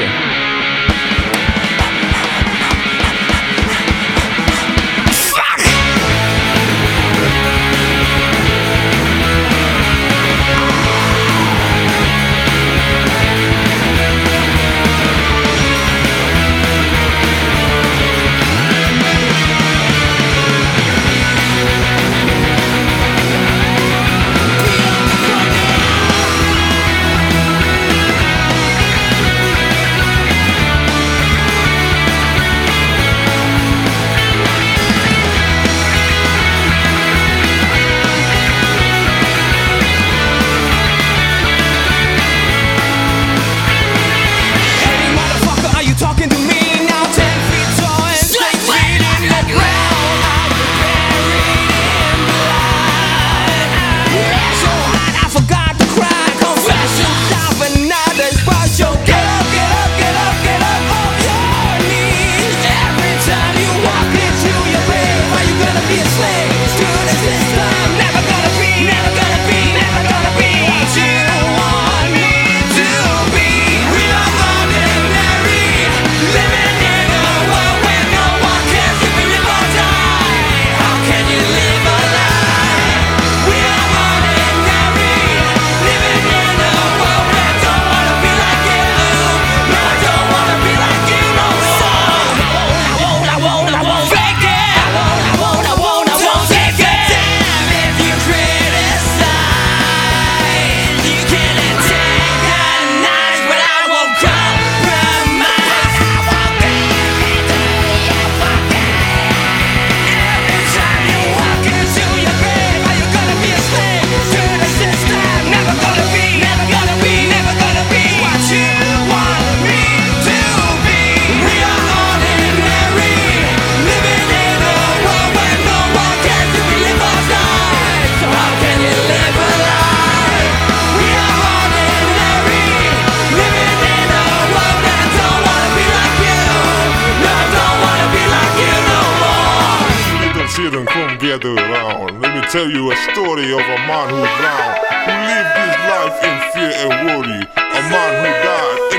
Hey, around. Let me tell you a story of a man drowned, who lived his life in fear and worry, a man who died